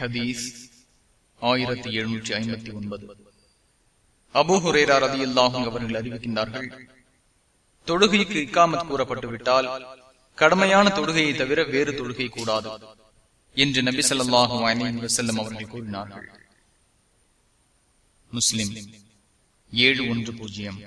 ஹதீஸ் ஆயிரத்தி எழுநூற்றி ஐம்பத்தி ஒன்பது. அபுஹுரேரா ரதி அல்லாஹும் அவர்கள் அறிவிக்கின்றார்கள் தொழுகைக்கு இக்காமத் கூறப்பட்டுவிட்டால் கடமையான தொழுகையை தவிர வேறு தொழுகை கூடாது என்று நபி சொல்லாஹும் அலி வசல்லம் அவர்கள் கூறினார்கள். முஸ்லிம் ஏழு ஒன்று பூஜ்ஜியம்.